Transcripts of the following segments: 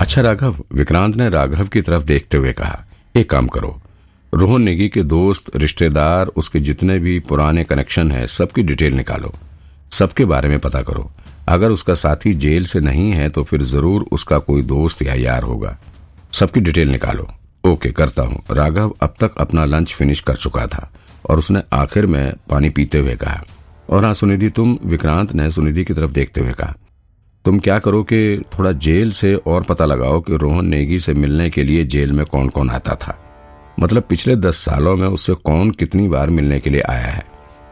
अच्छा राघव, विक्रांत ने राघव की तरफ़ देखते हुए कहा, एक काम करो। रोहन नेगी के दोस्त, रिश्तेदार, उसके जितने भी पुराने कनेक्शन है, सबकी डिटेल निकालो। सबके बारे में पता करो। अगर उसका साथी जेल से नहीं है तो फिर ज़रूर उसका कोई दोस्त या यार होगा। सबकी डिटेल निकालो। ओके, करता हूँ। राघव अब तक अपना लंच फिनिश कर चुका था, और उसने आखिर में पानी पीते हुए कहा, और हाँ सुनिधि, तुम, विक्रांत ने सुनिधि की तरफ़ देखते हुए कहा तुम क्या करो कि थोड़ा जेल से और पता लगाओ कि रोहन नेगी से मिलने के लिए जेल में कौन कौन आता था। मतलब पिछले दस सालों में उससे कौन कितनी बार मिलने के लिए आया है।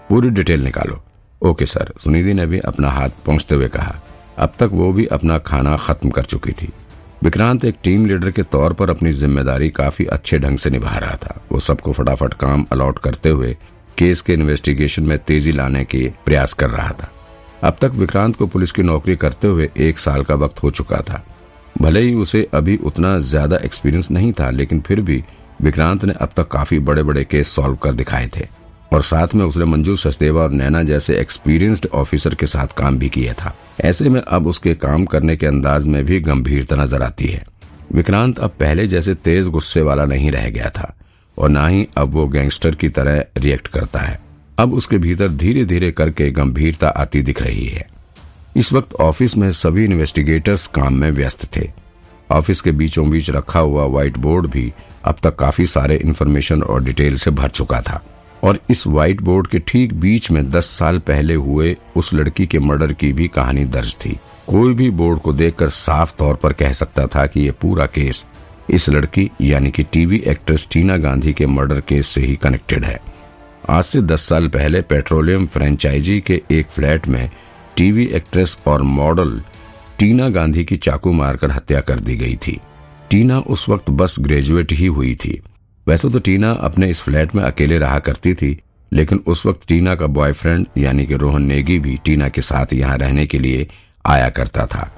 पूरी डिटेल निकालो। Okay, sir. सुनिधि ने भी अपना हाथ पहुँचते हुए कहा। अब तक वो भी अपना खाना खत्म कर चुकी थी। विक्रांत एक टीम लीडर के तौर पर अपनी ज़िम्मेदारी काफ़ी अच्छे ढंग से निभा रहा था। वो सबको फटाफट काम अलॉट करते हुए केस के इन्वेस्टिगेशन में तेज़ी लाने के प्रयास कर रहा था। अब तक विक्रांत को पुलिस की नौकरी करते हुए एक साल का वक्त हो चुका था। भले ही उसे अभी उतना ज़्यादा एक्सपीरियंस नहीं था, लेकिन फिर भी विक्रांत ने अब तक काफ़ी बड़े बड़े केस सॉल्व कर दिखाए थे। और साथ में उसने मंजू सचदेवा और नैना जैसे एक्सपीरियंस्ड ऑफिसर के साथ काम भी किया था। ऐसे में अब उसके काम करने के अंदाज में भी गंभीरता नज़र आती है। विक्रांत अब पहले जैसे तेज गुस्से वाला नहीं रह गया था, और न ही अब वो गैंगस्टर की तरह रिएक्ट करता है। अब उसके भीतर धीरे धीरे करके गंभीरता आती दिख रही है। इस वक्त ऑफ़िस में सभी इन्वेस्टिगेटर्स काम में व्यस्त थे। ऑफ़िस के बीचों बीच रखा हुआ व्हाइट बोर्ड भी अब तक काफ़ी सारे इन्फॉर्मेशन और डिटेल से भर चुका था। और इस व्हाइट बोर्ड के ठीक बीच में दस साल पहले हुए उस लड़की के मर्डर की भी कहानी दर्ज थी। कोई भी बोर्ड को देखकर साफ़ तौर पर कह सकता था कि यह पूरा केस इस लड़की, यानी कि टीवी एक्ट्रेस टीना गांधी के मर्डर केस से ही कनेक्टेड है। आज से दस साल पहले पेट्रोलियम फ्रेंचाइजी के एक फ्लैट में टीवी एक्ट्रेस और मॉडल टीना गांधी की चाकू मारकर हत्या कर दी गई थी। टीना उस वक्त बस ग्रेजुएट ही हुई थी। वैसे तो टीना अपने इस फ्लैट में अकेले रहा करती थी, लेकिन उस वक्त टीना का बॉयफ्रेंड यानी कि रोहन नेगी भी टीना के साथ यहाँ रहने के लिए आया करता था।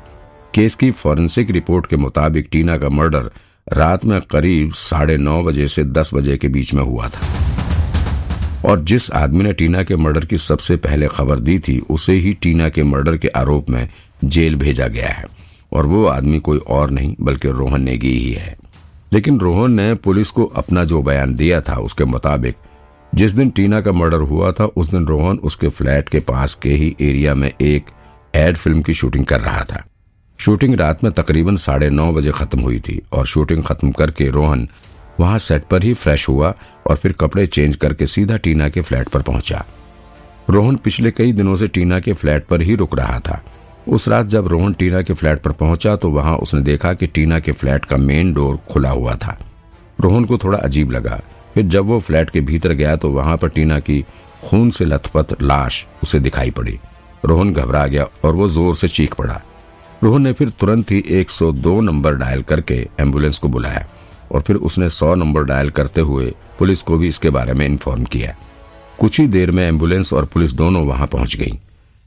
केस की फॉरेंसिक रिपोर्ट के मुताबिक टीना का मर्डर रात में करीब साढ़े नौ बजे से दस बजे के बीच में हुआ था। और जिस आदमी ने टीना के मर्डर की सबसे पहले खबर दी थी, उसे ही टीना के मर्डर के आरोप में जेल भेजा गया है। और वो आदमी कोई और नहीं, बल्कि रोहन नेगी ही है। लेकिन रोहन ने पुलिस को अपना जो बयान दिया था, उसके मुताबिक, जिस दिन टीना का मर्डर हुआ था, उस दिन रोहन उसके फ्लैट के पास के ही एरिया में एक एड फ़िल्म की शूटिंग कर रहा था। शूटिंग रात में तकरीबन साढ़े नौ बजे खत्म हुई थी, और शूटिंग खत्म करके रोहन वहाँ सेट पर ही फ्रेश हुआ और फिर कपड़े चेंज करके सीधा टीना के फ्लैट पर पहुँचा। रोहन पिछले कई दिनों से टीना के फ्लैट पर ही रुक रहा था। उस रात जब रोहन टीना के फ्लैट पर पहुँचा तो वहाँ उसने देखा कि टीना के फ्लैट का मेन डोर खुला हुआ था। रोहन को थोड़ा अजीब लगा। फिर जब वो फ्लैट के भीतर गया तो वहाँ पर टीना की खून से लथपथ लाश उसे दिखाई पड़ी। रोहन घबरा गया और वो ज़ोर से चीख पड़ा। रोहन ने फिर तुरंत ही 102 नंबर डायल करके एंबुलेंस को बुलाया। और फिर उसने सौ नंबर डायल करते हुए पुलिस को भी इसके बारे में इन्फॉर्म किया। कुछ ही देर में एंबुलेंस और पुलिस दोनों वहाँ पहुँच गई,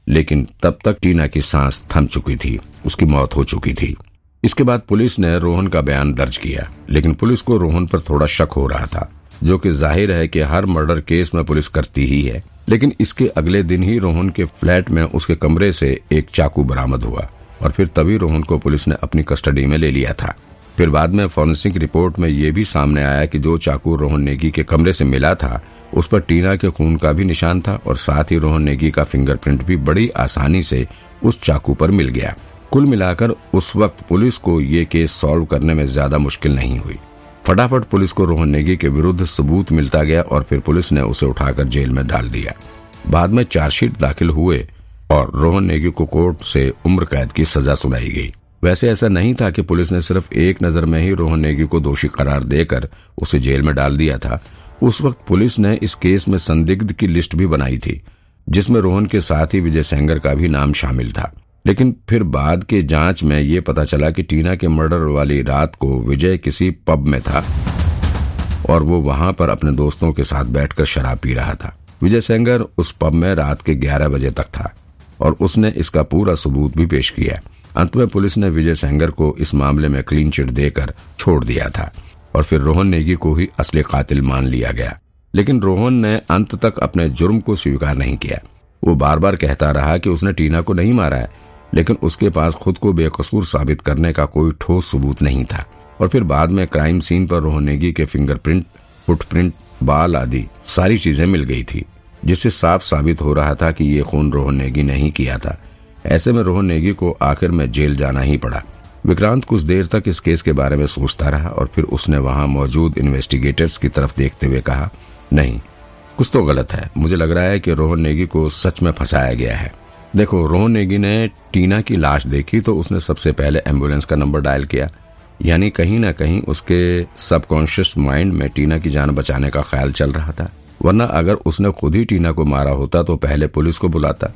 लेकिन तब तक टीना की सांस थम चुकी थी, उसकी मौत हो चुकी थी। इसके बाद पुलिस ने रोहन का बयान दर्ज किया, लेकिन पुलिस को रोहन पर थोड़ा शक हो रहा था, जो कि ज़ाहिर है कि हर मर्डर केस में पुलिस करती ही है, लेकिन इसके अगले दिन ही रोहन के फ्लैट में उसके कमरे से एक चाकू बरामद हुआ, और फिर तभी रोहन को पुलिस ने अपनी कस्टडी में ले लिया था। फिर बाद में फॉरेंसिक रिपोर्ट में यह भी सामने आया कि जो चाकू रोहन नेगी के कमरे से मिला था, उस पर टीना के खून का भी निशान था और साथ ही रोहन नेगी का फिंगरप्रिंट भी बड़ी आसानी से उस चाकू पर मिल गया। कुल मिलाकर उस वक्त पुलिस को ये केस सॉल्व करने में ज़्यादा मुश्किल नहीं हुई। फटाफट पुलिस को रोहन नेगी के विरुद्ध सबूत मिलता गया और फिर पुलिस ने उसे उठाकर जेल में डाल दिया। बाद में चार्जशीट दाखिल हुए और रोहन नेगी को कोर्ट से उम्र कैद की सजा सुनाई गई। वैसे ऐसा नहीं था कि पुलिस ने सिर्फ़ एक नज़र में ही रोहन नेगी को दोषी करार देकर उसे जेल में डाल दिया था। उस वक्त पुलिस ने इस केस में संदिग्ध की लिस्ट भी बनाई थी, जिसमें रोहन के साथ ही विजय सेंगर का भी नाम शामिल था। लेकिन फिर बाद के जाँच में ये पता चला कि टीना के मर्डर वाली रात को विजय किसी पब में था और वो वहाँ पर अपने दोस्तों के साथ बैठकर शराब पी रहा था। विजय सेंगर उस पब में रात के 11 बजे तक था और उसने इसका पूरा सबूत भी पेश किया। अंत में पुलिस ने विजय सेंगर को इस मामले में क्लीन चिट देकर छोड़ दिया था और फिर रोहन नेगी को ही असली कातिल मान लिया गया। लेकिन रोहन ने अंत तक अपने जुर्म को स्वीकार नहीं किया। वो बार बार कहता रहा कि उसने टीना को नहीं मारा है, लेकिन उसके पास खुद को बेकसूर साबित करने का कोई ठोस सबूत नहीं था। और फिर बाद में क्राइम सीन पर रोहन नेगी के फिंगरप्रिंट फुटप्रिंट बाल आदि सारी चीज़ें मिल गई थी, जिससे साफ़ साबित हो रहा था कि ये खून रोहन नेगी ने ही किया था। ऐसे में रोहन नेगी को आखिर में जेल जाना ही पड़ा। विक्रांत कुछ देर तक इस केस के बारे में सोचता रहा और फिर उसने वहाँ मौजूद इन्वेस्टिगेटर्स की तरफ़ देखते हुए कहा, नहीं, कुछ तो गलत है। मुझे लग रहा है कि रोहन नेगी को सच में फंसाया गया है। देखो, रोहन नेगी ने टीना की लाश देखी तो उसने सबसे पहले एंबुलेंस का नंबर डायल किया। यानी कहीं ना कहीं उसके सबकॉन्शियस माइंड में टीना की जान बचाने का ख्याल चल रहा था। वरना अगर उसने खुद ही टीना को मारा होता तो पहले पुलिस को बुलाता।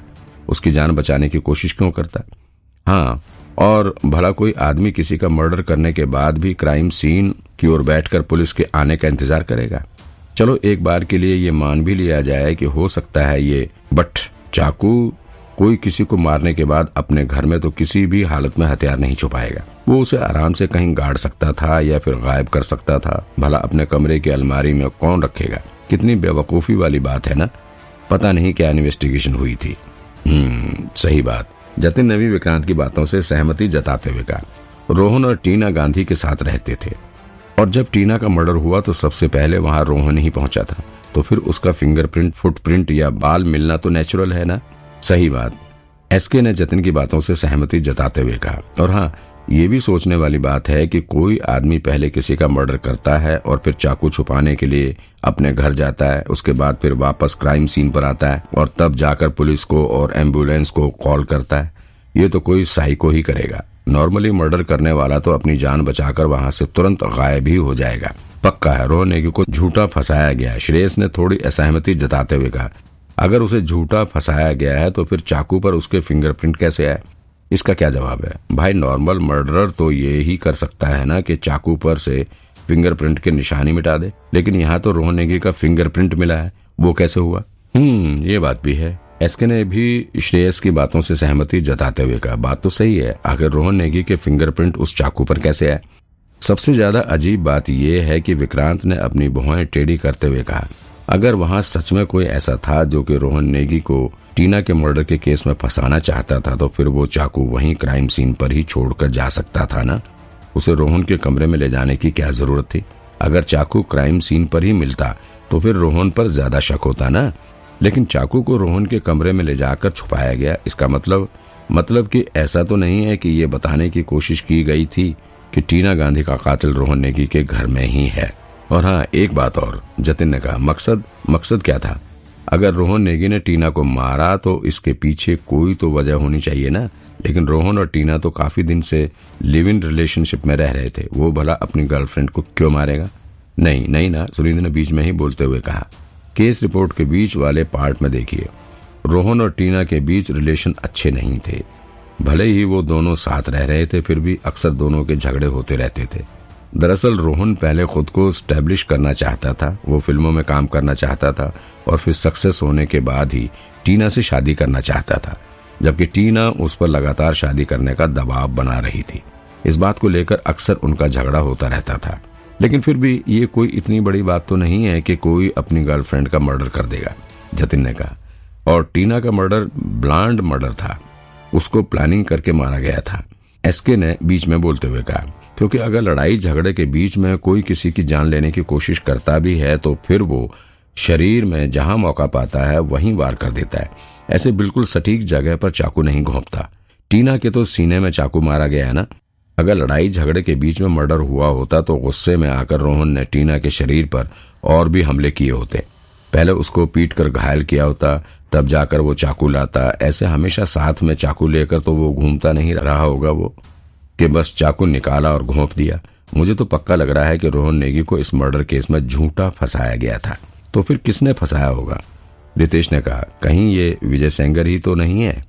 उसकी जान बचाने की कोशिश क्यों करता हाँ? और भला कोई आदमी किसी का मर्डर करने के बाद भी क्राइम सीन की ओर बैठकर पुलिस के आने का इंतज़ार करेगा। चलो, एक बार के लिए ये मान भी लिया जाए कि हो सकता है ये, बट चाकू, कोई किसी को मारने के बाद अपने घर में तो किसी भी हालत में हथियार नहीं छुपाएगा। वो उसे आराम से कहीं गाड़ सकता था या फिर गायब कर सकता था। भला अपने कमरे की अलमारी में कौन रखेगा? कितनी बेवकूफ़ी वाली बात है ना? पता नहीं क्या इन्वेस्टिगेशन हुई थी। सही बात। जतिन ने भी विक्रांत की बातों से सहमति जताते हुए कहा। रोहन और टीना गांधी के साथ रहते थे। और जब टीना का मर्डर हुआ तो सबसे पहले वहाँ रोहन ही पहुँचा था। तो फिर उसका फिंगरप्रिंट फुटप्रिंट या बाल मिलना तो नेचुरल है ना? सही बात। एसके ने जतिन की बातों से सहमति जताते हुए कहा। और हाँ ये भी सोचने वाली बात है कि कोई आदमी पहले किसी का मर्डर करता है और फिर चाकू छुपाने के लिए अपने घर जाता है, उसके बाद फिर वापस क्राइम सीन पर आता है और तब जाकर पुलिस को और एंबुलेंस को कॉल करता है। ये तो कोई साइको ही करेगा। नॉर्मली मर्डर करने वाला तो अपनी जान बचाकर वहाँ से तुरंत गायब ही हो जाएगा। पक्का है रोहनेगी को झूठा फंसाया गया श्रेयस ने थोड़ी असहमति जताते हुए कहा, अगर उसे झूठा फंसाया गया है तो फिर चाकू पर उसके फिंगरप्रिंट कैसे आए इसका क्या जवाब है? भाई नॉर्मल मर्डरर तो ये ही कर सकता है ना कि चाकू पर से फिंगरप्रिंट के निशानी मिटा दे। लेकिन यहाँ तो रोहन नेगी का फिंगरप्रिंट मिला है। वो कैसे हुआ? हम्म ये बात भी है। एसके ने भी श्रेयस की बातों से सहमति जताते हुए कहा, बात तो सही है। आखिर रोहन नेगी के फिंगरप्रिंट उस चाकू पर कैसे आए? सबसे ज़्यादा अजीब बात यह है कि विक्रांत ने अपनी बुहाएँ टेढ़ी करते हुए कहा अगर वहाँ सच में कोई ऐसा था जो कि रोहन नेगी को टीना के मर्डर के केस में फंसाना चाहता था तो फिर वो चाकू वहीं क्राइम सीन पर ही छोड़कर जा सकता था ना? उसे रोहन के कमरे में ले जाने की क्या ज़रूरत थी? अगर चाकू क्राइम सीन पर ही मिलता तो फिर रोहन पर ज़्यादा शक होता ना? लेकिन चाकू को रोहन के कमरे में ले जाकर छुपाया गया, इसका मतलब मतलब कि ऐसा तो नहीं है कि ये बताने की कोशिश की गई थी कि टीना गांधी का कातिल रोहन नेगी के घर में ही है। और हाँ एक बात और। जतिन ने कहा, मकसद मकसद क्या था? अगर रोहन नेगी ने टीना को मारा तो इसके पीछे कोई तो वजह होनी चाहिए ना? लेकिन रोहन और टीना तो काफ़ी दिन से लिव इन रिलेशनशिप में रह रहे थे। वो भला अपनी गर्लफ्रेंड को क्यों मारेगा? नहीं नहीं ना, सुरेंद्र ने बीच में ही बोलते हुए कहा। केस रिपोर्ट के बीच वाले पार्ट में देखिए। रोहन और टीना के बीच रिलेशन अच्छे नहीं थे। भले ही वो दोनों साथ रह रहे थे, फिर भी अक्सर दोनों के झगड़े होते रहते थे। दरअसल रोहन पहले खुद को स्टैब्लिश करना चाहता था, वो फ़िल्मों में काम करना चाहता था और फिर सक्सेस होने के बाद ही टीना से शादी करना चाहता था, जबकि टीना उस पर लगातार शादी करने का दबाव बना रही थी। इस बात को लेकर अक्सर उनका झगड़ा होता रहता था। लेकिन फिर भी ये कोई इतनी बड़ी बात तो नहीं है कि कोई अपनी गर्लफ्रेंड का मर्डर कर देगा, जतिन ने कहा। और टीना का मर्डर ब्लांड मर्डर था, उसको प्लानिंग करके मारा गया था। एसके ने बीच में बोलते हुए कहा क्योंकि अगर लड़ाई झगड़े के बीच में कोई किसी की जान लेने की कोशिश करता भी है तो फिर वो शरीर में जहाँ मौका पाता है, वहीं वार कर देता है। ऐसे बिल्कुल सटीक जगह पर चाकू नहीं घोंपता। टीना के तो सीने में चाकू मारा गया है ना? अगर लड़ाई झगड़े के बीच में मर्डर हुआ होता तो गुस्से में आकर रोहन ने टीना के शरीर पर और भी हमले किए होते। पहले उसको पीट कर घायल किया होता, तब जाकर वो चाकू लाता। ऐसे हमेशा साथ में चाकू लेकर तो वो घूमता नहीं रहा होगा वो। कि बस चाकू निकाला और घोंप दिया। मुझे तो पक्का लग रहा है कि रोहन नेगी को इस मर्डर केस में झूठा फंसाया गया था। तो फिर किसने फंसाया होगा? रितेश ने कहा, कहीं ये विजय सेंगर ही तो नहीं है?